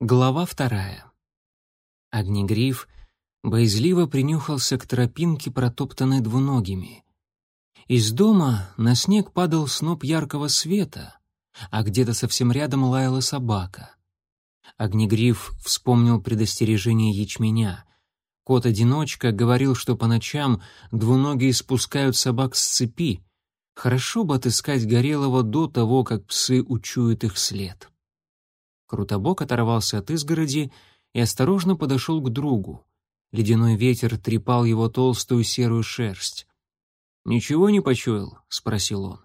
Глава вторая. Огнегриф боязливо принюхался к тропинке, протоптанной двуногими. Из дома на снег падал сноп яркого света, а где-то совсем рядом лаяла собака. Огнегриф вспомнил предостережение ячменя. Кот-одиночка говорил, что по ночам двуногие спускают собак с цепи. Хорошо бы отыскать Горелого до того, как псы учуют их след. Крутобок оторвался от изгороди и осторожно подошел к другу. Ледяной ветер трепал его толстую серую шерсть. «Ничего не почуял?» — спросил он.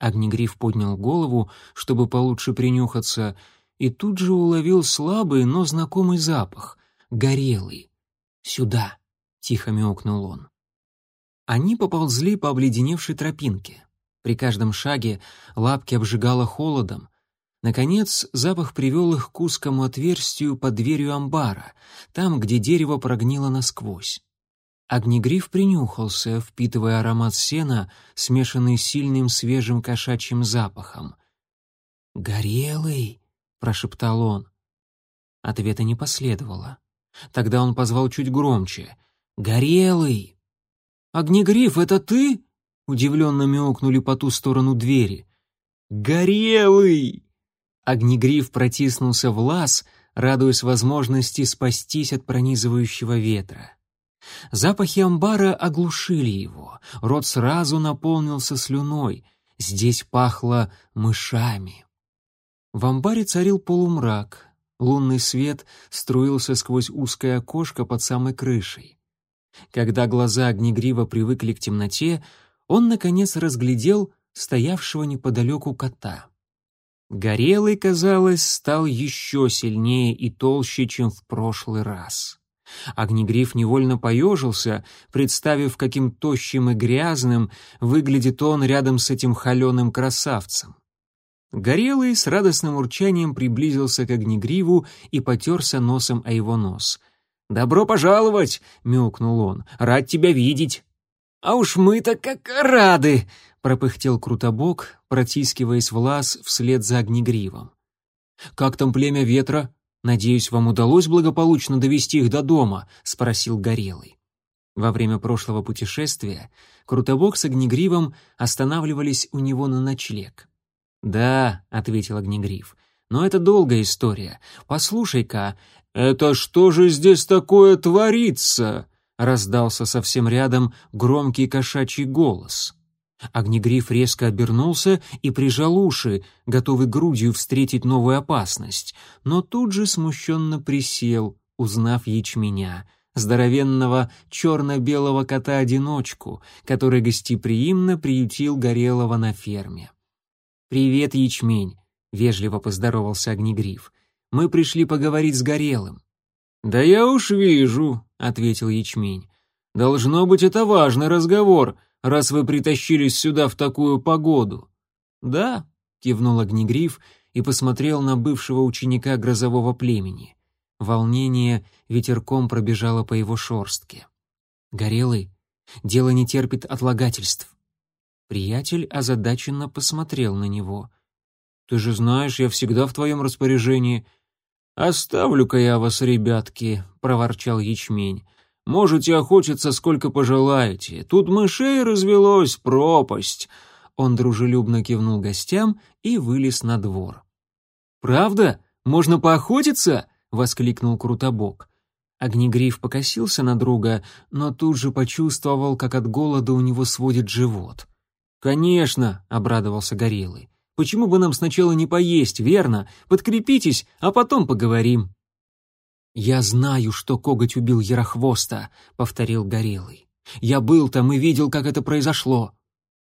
Огнегриф поднял голову, чтобы получше принюхаться, и тут же уловил слабый, но знакомый запах — горелый. «Сюда!» — тихо мяукнул он. Они поползли по обледеневшей тропинке. При каждом шаге лапки обжигало холодом, Наконец, запах привел их к узкому отверстию под дверью амбара, там, где дерево прогнило насквозь. Огнегриф принюхался, впитывая аромат сена, смешанный с сильным свежим кошачьим запахом. «Горелый!» — прошептал он. Ответа не последовало. Тогда он позвал чуть громче. «Горелый!» «Огнегриф, это ты?» — удивленно мяукнули по ту сторону двери. «Горелый!» Огнегриф протиснулся в лаз, радуясь возможности спастись от пронизывающего ветра. Запахи амбара оглушили его, рот сразу наполнился слюной, здесь пахло мышами. В амбаре царил полумрак, лунный свет струился сквозь узкое окошко под самой крышей. Когда глаза Огнегрива привыкли к темноте, он, наконец, разглядел стоявшего неподалеку кота. Горелый, казалось, стал еще сильнее и толще, чем в прошлый раз. Огнегриф невольно поежился, представив, каким тощим и грязным выглядит он рядом с этим холеным красавцем. Горелый с радостным урчанием приблизился к Огнегриву и потерся носом о его нос. «Добро пожаловать!» — мяукнул он. «Рад тебя видеть!» «А уж мы-то как рады!» — пропыхтел Крутобок, протискиваясь в лаз вслед за огнегривом. «Как там племя ветра? Надеюсь, вам удалось благополучно довести их до дома?» — спросил Горелый. Во время прошлого путешествия Крутобок с Огнегривом останавливались у него на ночлег. «Да», — ответил Огнегрив, — «но это долгая история. Послушай-ка, это что же здесь такое творится?» — раздался совсем рядом громкий кошачий голос. Огнегриф резко обернулся и прижал уши, готовый грудью встретить новую опасность, но тут же смущенно присел, узнав ячменя, здоровенного черно-белого кота-одиночку, который гостеприимно приютил Горелого на ферме. «Привет, ячмень», — вежливо поздоровался Огнегриф. «Мы пришли поговорить с Горелым». «Да я уж вижу», — ответил ячмень. «Должно быть, это важный разговор», — раз вы притащились сюда в такую погоду». «Да», — кивнул Огнегриф и посмотрел на бывшего ученика грозового племени. Волнение ветерком пробежало по его шорстке. «Горелый, дело не терпит отлагательств». Приятель озадаченно посмотрел на него. «Ты же знаешь, я всегда в твоем распоряжении». «Оставлю-ка я вас, ребятки», — проворчал ячмень. Можете охотиться сколько пожелаете. Тут мышей развелось пропасть». Он дружелюбно кивнул гостям и вылез на двор. «Правда? Можно поохотиться?» — воскликнул Крутобок. Огнегриф покосился на друга, но тут же почувствовал, как от голода у него сводит живот. «Конечно», — обрадовался Горелый. «Почему бы нам сначала не поесть, верно? Подкрепитесь, а потом поговорим». «Я знаю, что коготь убил Ярохвоста», — повторил Горелый. «Я был там и видел, как это произошло».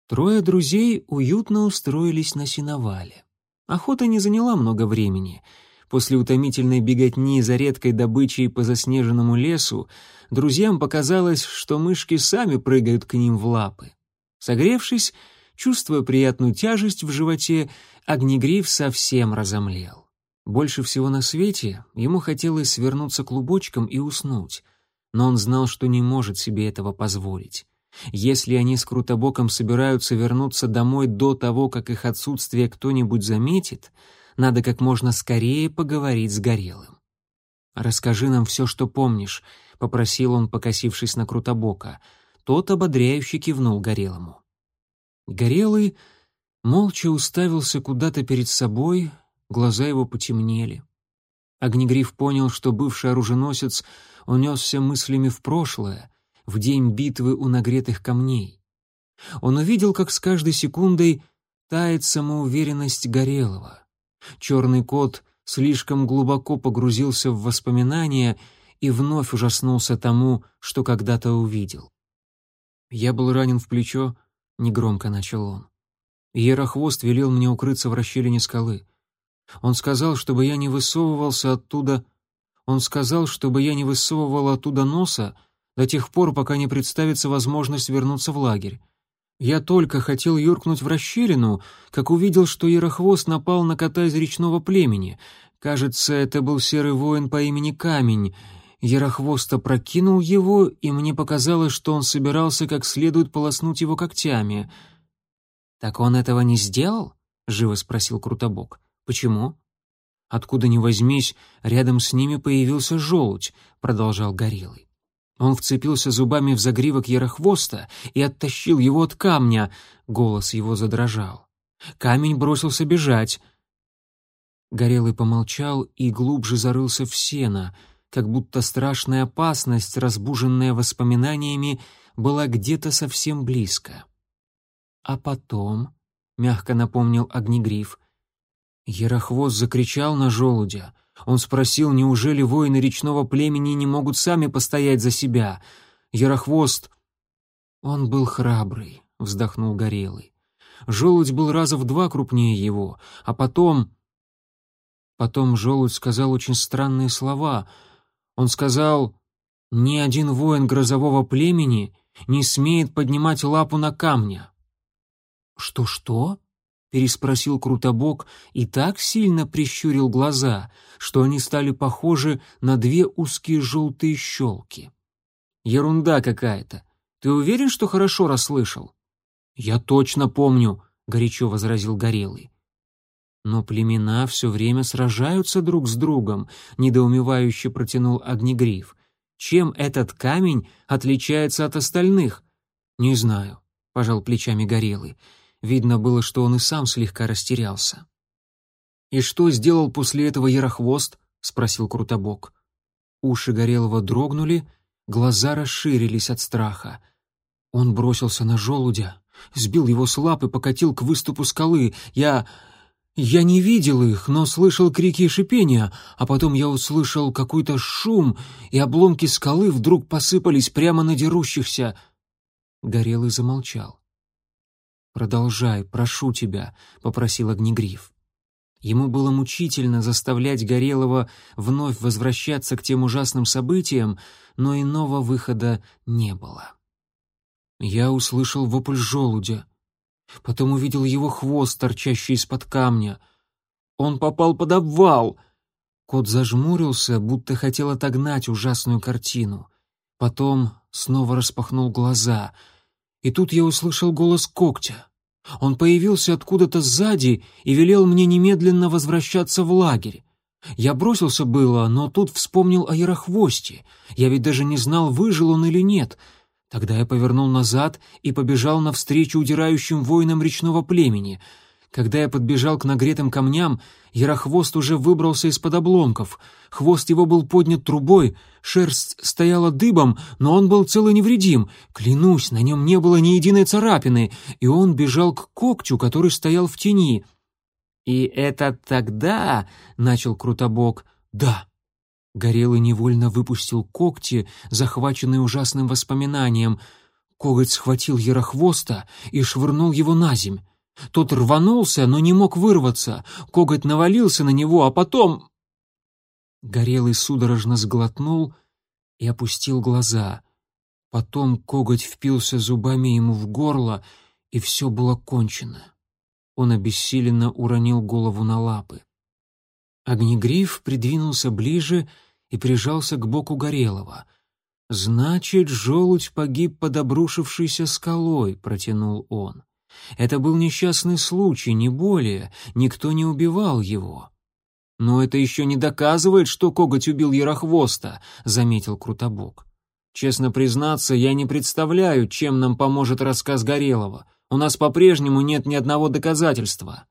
Трое друзей уютно устроились на сеновале. Охота не заняла много времени. После утомительной беготни за редкой добычей по заснеженному лесу друзьям показалось, что мышки сами прыгают к ним в лапы. Согревшись, чувствуя приятную тяжесть в животе, Огнегриф совсем разомлел. Больше всего на свете ему хотелось свернуться клубочком и уснуть, но он знал, что не может себе этого позволить. Если они с Крутобоком собираются вернуться домой до того, как их отсутствие кто-нибудь заметит, Надо как можно скорее поговорить с Горелым. «Расскажи нам все, что помнишь», — попросил он, покосившись на Крутобока. Тот ободряюще кивнул Горелому. Горелый молча уставился куда-то перед собой, глаза его потемнели. Огнегриф понял, что бывший оруженосец унесся мыслями в прошлое, в день битвы у нагретых камней. Он увидел, как с каждой секундой тает самоуверенность Горелого. Черный кот слишком глубоко погрузился в воспоминания и вновь ужаснулся тому, что когда-то увидел. «Я был ранен в плечо», — негромко начал он. Ерохвост велел мне укрыться в расщелине скалы. Он сказал, чтобы я не высовывался оттуда... Он сказал, чтобы я не высовывал оттуда носа до тех пор, пока не представится возможность вернуться в лагерь. Я только хотел юркнуть в расщелину, как увидел, что Ярохвост напал на кота из речного племени. Кажется, это был серый воин по имени Камень. Ярохвост опрокинул его, и мне показалось, что он собирался как следует полоснуть его когтями. «Так он этого не сделал?» — живо спросил Крутобок. «Почему?» «Откуда ни возьмись, рядом с ними появился желудь», — продолжал Горелый. Он вцепился зубами в загривок ярохвоста и оттащил его от камня. Голос его задрожал. Камень бросился бежать. Горелый помолчал и глубже зарылся в сено, как будто страшная опасность, разбуженная воспоминаниями, была где-то совсем близко. А потом, — мягко напомнил Огнегриф, Ярохвост закричал на желудя. Он спросил, неужели воины речного племени не могут сами постоять за себя. Ярохвост... Он был храбрый, вздохнул Горелый. Желудь был раза в два крупнее его, а потом... Потом желудь сказал очень странные слова. Он сказал, «Ни один воин грозового племени не смеет поднимать лапу на камня». «Что-что?» переспросил Крутобок и так сильно прищурил глаза, что они стали похожи на две узкие желтые щелки. «Ерунда какая-то. Ты уверен, что хорошо расслышал?» «Я точно помню», — горячо возразил Горелый. «Но племена все время сражаются друг с другом», — недоумевающе протянул Огнегриф. «Чем этот камень отличается от остальных?» «Не знаю», — пожал плечами Горелый. Видно было, что он и сам слегка растерялся. «И что сделал после этого Ярохвост?» — спросил Крутобок. Уши Горелого дрогнули, глаза расширились от страха. Он бросился на желудя, сбил его с лап и покатил к выступу скалы. Я... я не видел их, но слышал крики и шипения, а потом я услышал какой-то шум, и обломки скалы вдруг посыпались прямо на дерущихся. Горелый замолчал. «Продолжай, прошу тебя», — попросил Огнегриф. Ему было мучительно заставлять Горелого вновь возвращаться к тем ужасным событиям, но иного выхода не было. Я услышал вопль желудя. Потом увидел его хвост, торчащий из-под камня. Он попал под обвал. Кот зажмурился, будто хотел отогнать ужасную картину. Потом снова распахнул глаза — и тут я услышал голос когтя. Он появился откуда-то сзади и велел мне немедленно возвращаться в лагерь. Я бросился было, но тут вспомнил о ярохвосте. Я ведь даже не знал, выжил он или нет. Тогда я повернул назад и побежал навстречу удирающим воинам речного племени — когда я подбежал к нагретым камням, Ярохвост уже выбрался из-под обломков. Хвост его был поднят трубой, шерсть стояла дыбом, но он был цел и невредим. Клянусь, на нем не было ни единой царапины, и он бежал к когтю, который стоял в тени. «И это тогда...» — начал Крутобок. «Да». Горелый невольно выпустил когти, захваченные ужасным воспоминанием. Коготь схватил Ярохвоста и швырнул его на земь. Тот рванулся, но не мог вырваться. Коготь навалился на него, а потом... Горелый судорожно сглотнул и опустил глаза. Потом коготь впился зубами ему в горло, и все было кончено. Он обессиленно уронил голову на лапы. Огнегриф придвинулся ближе и прижался к боку Горелого. «Значит, желудь погиб под обрушившейся скалой», — протянул он. Это был несчастный случай, не более, никто не убивал его. «Но это еще не доказывает, что коготь убил Ярохвоста», — заметил Крутобок. «Честно признаться, я не представляю, чем нам поможет рассказ Горелого. У нас по-прежнему нет ни одного доказательства».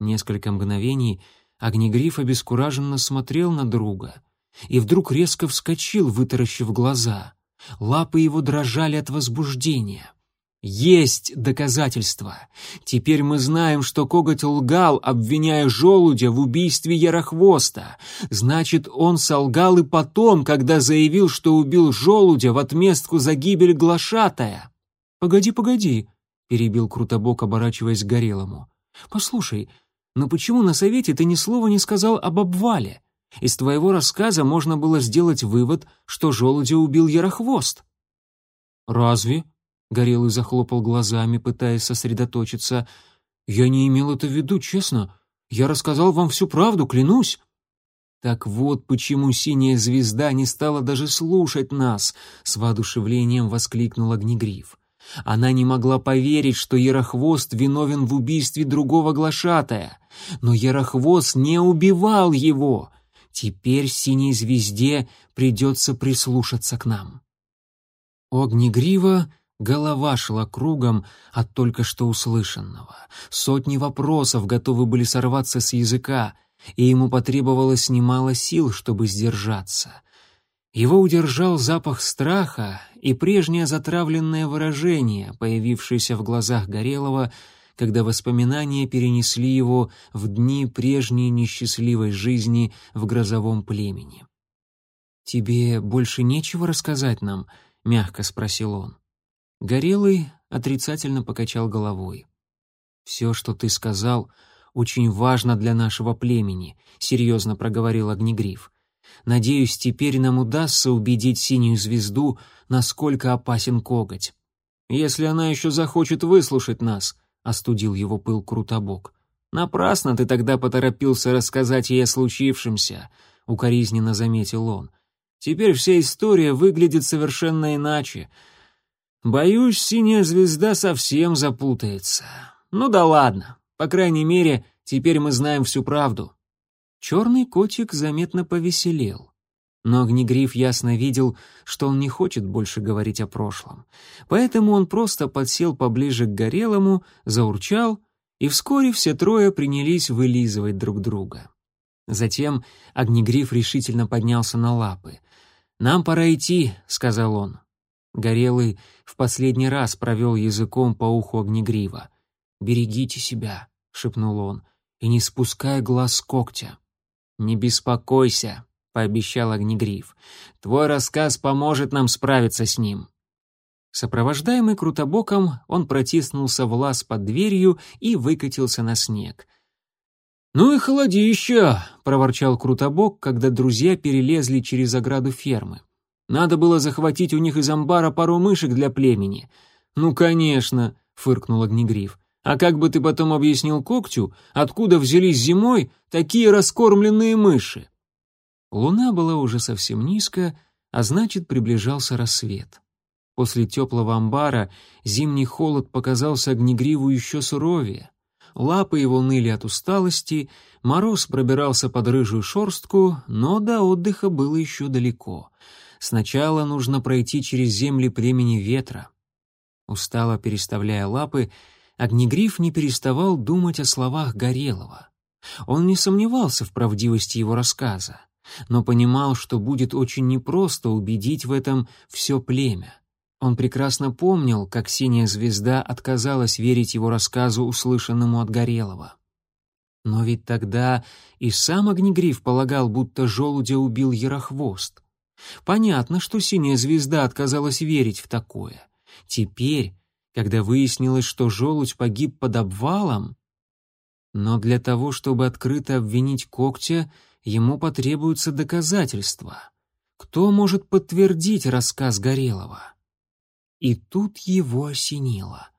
Несколько мгновений Огнегриф обескураженно смотрел на друга и вдруг резко вскочил, вытаращив глаза. Лапы его дрожали от возбуждения. Есть доказательства. Теперь мы знаем, что коготь лгал, обвиняя желудя в убийстве Ярохвоста. Значит, он солгал и потом, когда заявил, что убил желудя в отместку за гибель глашатая. «Погоди, погоди», — перебил Крутобок, оборачиваясь к Горелому. «Послушай, но почему на совете ты ни слова не сказал об обвале? Из твоего рассказа можно было сделать вывод, что желудя убил Ярохвост». «Разве?» Горелый захлопал глазами, пытаясь сосредоточиться. «Я не имел это в виду, честно. Я рассказал вам всю правду, клянусь». «Так вот почему синяя звезда не стала даже слушать нас», — с воодушевлением воскликнул Огнегриф. Она не могла поверить, что Ярохвост виновен в убийстве другого глашатая. Но Ярохвост не убивал его. Теперь синей звезде придется прислушаться к нам. Огнегрива Голова шла кругом от только что услышанного. Сотни вопросов готовы были сорваться с языка, и ему потребовалось немало сил, чтобы сдержаться. Его удержал запах страха и прежнее затравленное выражение, появившееся в глазах Горелого, когда воспоминания перенесли его в дни прежней несчастливой жизни в грозовом племени. «Тебе больше нечего рассказать нам?» — мягко спросил он. Горелый отрицательно покачал головой. «Все, что ты сказал, очень важно для нашего племени», — серьезно проговорил Огнегриф. «Надеюсь, теперь нам удастся убедить синюю звезду, насколько опасен коготь. Если она еще захочет выслушать нас», — остудил его пыл Крутобок. «Напрасно ты тогда поторопился рассказать ей о случившемся», — укоризненно заметил он. «Теперь вся история выглядит совершенно иначе. Боюсь, синяя звезда совсем запутается. Ну да ладно, по крайней мере, теперь мы знаем всю правду. Черный котик заметно повеселел. Но Огнегриф ясно видел, что он не хочет больше говорить о прошлом. Поэтому он просто подсел поближе к Горелому, заурчал, и вскоре все трое принялись вылизывать друг друга. Затем Огнегриф решительно поднялся на лапы. «Нам пора идти», — сказал он. Горелый в последний раз провел языком по уху огнегрива. «Берегите себя», — шепнул он, — «и не спускай глаз с когтя». «Не беспокойся», — пообещал огнегриф. «Твой рассказ поможет нам справиться с ним». Сопровождаемый Крутобоком, он протиснулся в лаз под дверью и выкатился на снег. «Ну и холодища!» — проворчал Крутобок, когда друзья перелезли через ограду фермы. Надо было захватить у них из амбара пару мышек для племени. Ну, конечно, фыркнул Огнегриф. А как бы ты потом объяснил когтю, откуда взялись зимой такие раскормленные мыши? Луна была уже совсем низко, а значит, приближался рассвет. После теплого амбара зимний холод показался Огнегриву еще суровее. Лапы его ныли от усталости, мороз пробирался под рыжую шорстку, но до отдыха было еще далеко — Сначала нужно пройти через земли племени ветра. Устало переставляя лапы, Огнегриф не переставал думать о словах Горелого. Он не сомневался в правдивости его рассказа, но понимал, что будет очень непросто убедить в этом все племя. Он прекрасно помнил, как синяя звезда отказалась верить его рассказу, услышанному от Горелого. Но ведь тогда и сам Огнегриф полагал, будто желудя убил Ярохвост. Понятно, что синяя звезда отказалась верить в такое. Теперь, когда выяснилось, что желудь погиб под обвалом... Но для того, чтобы открыто обвинить когтя, ему потребуются доказательства. Кто может подтвердить рассказ Горелого? И тут его осенило.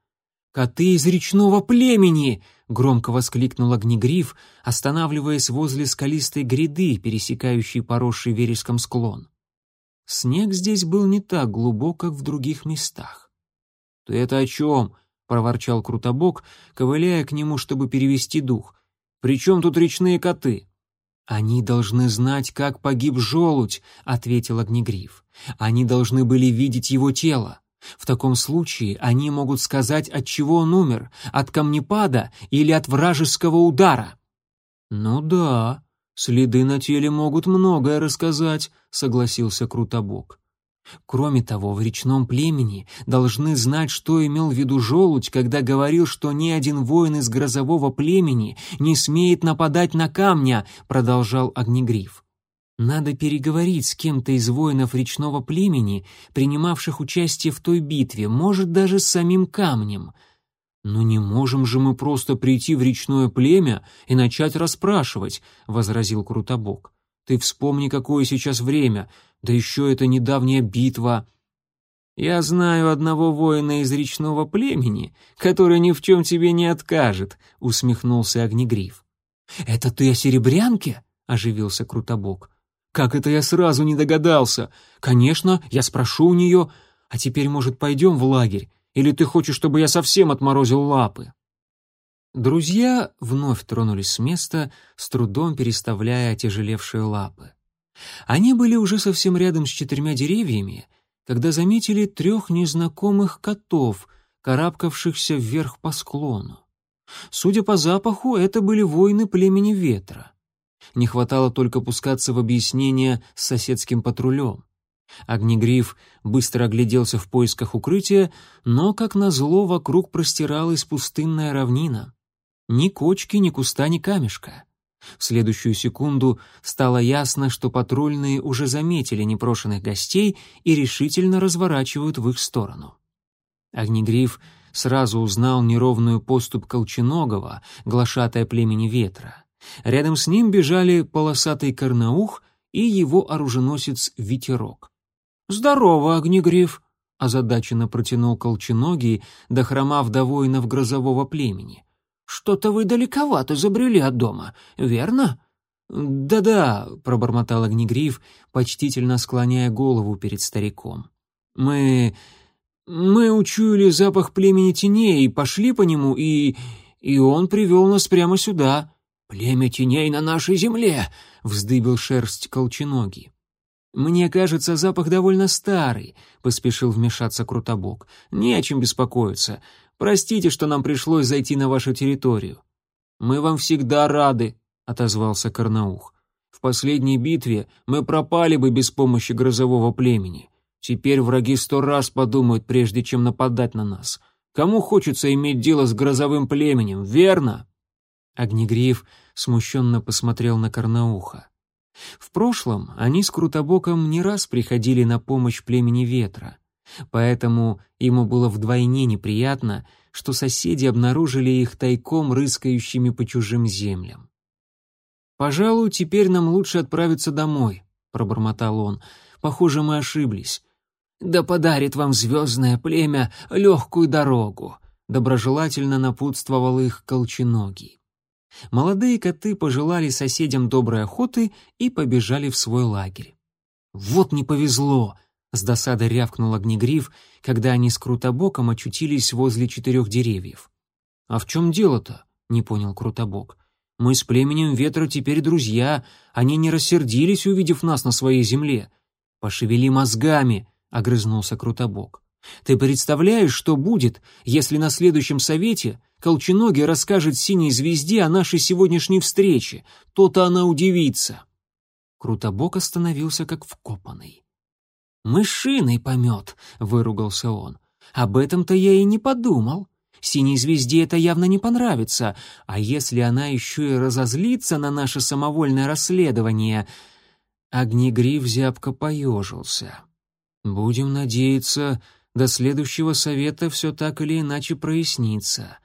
«Коты из речного племени!» — громко воскликнул огнегриф, останавливаясь возле скалистой гряды, пересекающей поросший вереском склон. Снег здесь был не так глубок, как в других местах. «Ты это о чем?» — проворчал Крутобок, ковыляя к нему, чтобы перевести дух. «При чем тут речные коты?» «Они должны знать, как погиб желудь», — ответил Огнегриф. «Они должны были видеть его тело. В таком случае они могут сказать, от чего он умер, от камнепада или от вражеского удара». «Ну да, следы на теле могут многое рассказать», — согласился Крутобок. Кроме того, в речном племени должны знать, что имел в виду желудь, когда говорил, что ни один воин из грозового племени не смеет нападать на камня, продолжал Огнегриф. Надо переговорить с кем-то из воинов речного племени, принимавших участие в той битве, может, даже с самим камнем. «Но не можем же мы просто прийти в речное племя и начать расспрашивать», — возразил Крутобок. «Ты вспомни, какое сейчас время, да еще это недавняя битва». «Я знаю одного воина из речного племени, который ни в чем тебе не откажет», — усмехнулся Огнегриф. «Это ты о серебрянке?» — оживился Крутобок. «Как это я сразу не догадался? Конечно, я спрошу у нее. А теперь, может, пойдем в лагерь? Или ты хочешь, чтобы я совсем отморозил лапы?» Друзья вновь тронулись с места, с трудом переставляя отяжелевшие лапы. Они были уже совсем рядом с четырьмя деревьями, когда заметили трех незнакомых котов, карабкавшихся вверх по склону. Судя по запаху, это были воины племени ветра. Не хватало только пускаться в объяснение с соседским патрулем. Огнегриф быстро огляделся в поисках укрытия, но, как назло, вокруг простиралась пустынная равнина. Ни кочки, ни куста, ни камешка. В следующую секунду стало ясно, что патрульные уже заметили непрошенных гостей и решительно разворачивают в их сторону. Огнегриф сразу узнал неровную поступ Колченогова, глашатая племени ветра. Рядом с ним бежали полосатый корнаух и его оруженосец Ветерок. «Здорово, Огнегриф!» — озадаченно протянул Колченогий, дохромав до воинов грозового племени. «Что-то вы далековато забрели от дома, верно?» «Да-да», — пробормотал Огнегриф, почтительно склоняя голову перед стариком. «Мы... мы учуяли запах племени теней, пошли по нему, и... и он привел нас прямо сюда». «Племя теней на нашей земле!» — вздыбил шерсть колченогий. «Мне кажется, запах довольно старый», — поспешил вмешаться Крутобок. «Не о чем беспокоиться. Простите, что нам пришлось зайти на вашу территорию». «Мы вам всегда рады», — отозвался Карнаух. «В последней битве мы пропали бы без помощи грозового племени. Теперь враги сто раз подумают, прежде чем нападать на нас. Кому хочется иметь дело с грозовым племенем, верно?» Огнегриев смущенно посмотрел на Карнауха. В прошлом они с Крутобоком не раз приходили на помощь племени Ветра, поэтому ему было вдвойне неприятно, что соседи обнаружили их тайком рыскающими по чужим землям. «Пожалуй, теперь нам лучше отправиться домой», — пробормотал он. «Похоже, мы ошиблись». «Да подарит вам звездное племя легкую дорогу», — доброжелательно напутствовал их Колченогий. Молодые коты пожелали соседям доброй охоты и побежали в свой лагерь. «Вот не повезло!» — с досадой рявкнул огнегриф, когда они с Крутобоком очутились возле четырех деревьев. «А в чем дело-то?» — не понял Крутобок. «Мы с племенем ветра теперь друзья, они не рассердились, увидев нас на своей земле». «Пошевели мозгами!» — огрызнулся Крутобок. «Ты представляешь, что будет, если на следующем совете Колченогий расскажет синей звезде о нашей сегодняшней встрече. То-то она удивится. Крутобок остановился как вкопанный. «Мышиный помет», — выругался он. «Об этом-то я и не подумал. Синей звезде это явно не понравится, а если она еще и разозлится на наше самовольное расследование...» Огнегриф зябко поежился. «Будем надеяться, до следующего совета все так или иначе прояснится.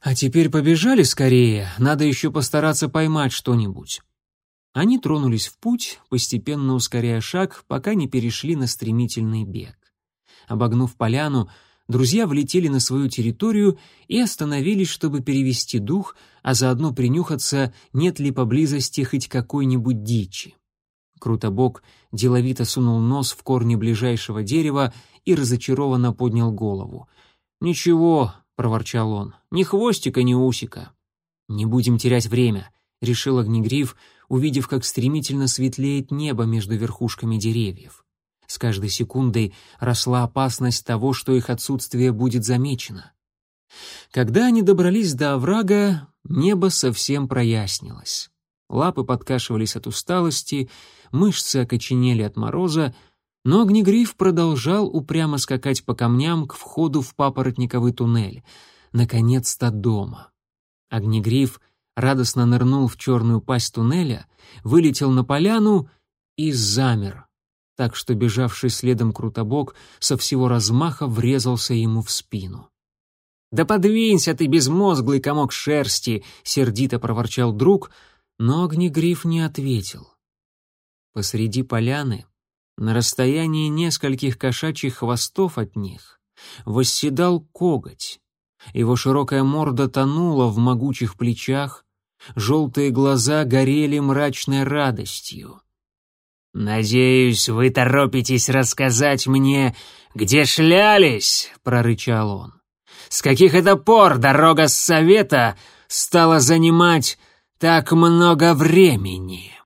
А теперь побежали скорее, надо еще постараться поймать что-нибудь. Они тронулись в путь, постепенно ускоряя шаг, пока не перешли на стремительный бег. Обогнув поляну, друзья влетели на свою территорию и остановились, чтобы перевести дух, а заодно принюхаться, нет ли поблизости хоть какой-нибудь дичи. Крутобок деловито сунул нос в корни ближайшего дерева и разочарованно поднял голову. «Ничего, проворчал он. «Ни хвостика, ни усика». «Не будем терять время», — решил Огнегриф, увидев, как стремительно светлеет небо между верхушками деревьев. С каждой секундой росла опасность того, что их отсутствие будет замечено. Когда они добрались до оврага, небо совсем прояснилось. Лапы подкашивались от усталости, мышцы окоченели от мороза, но Огнегриф продолжал упрямо скакать по камням к входу в папоротниковый туннель. Наконец-то дома. Огнегриф радостно нырнул в черную пасть туннеля, вылетел на поляну и замер, так что бежавший следом Крутобок со всего размаха врезался ему в спину. «Да подвинься ты, безмозглый комок шерсти!» — сердито проворчал друг, но Огнегриф не ответил. Посреди поляны, на расстоянии нескольких кошачьих хвостов от них, восседал коготь. Его широкая морда тонула в могучих плечах, желтые глаза горели мрачной радостью. «Надеюсь, вы торопитесь рассказать мне, где шлялись?» — прорычал он. С каких это пор дорога с совета стала занимать так много времени?»